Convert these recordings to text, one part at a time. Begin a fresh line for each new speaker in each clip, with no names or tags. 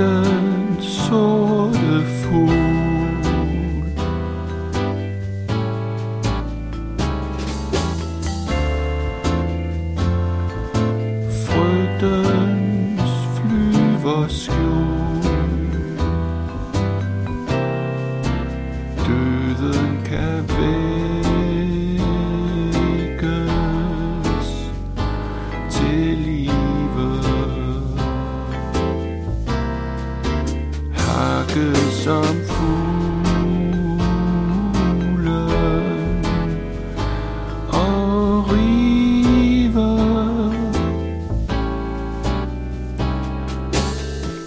den sorte fugl Frygtens flyver skjult que ça me fout le en rive.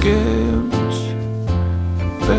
Qu'est-ce que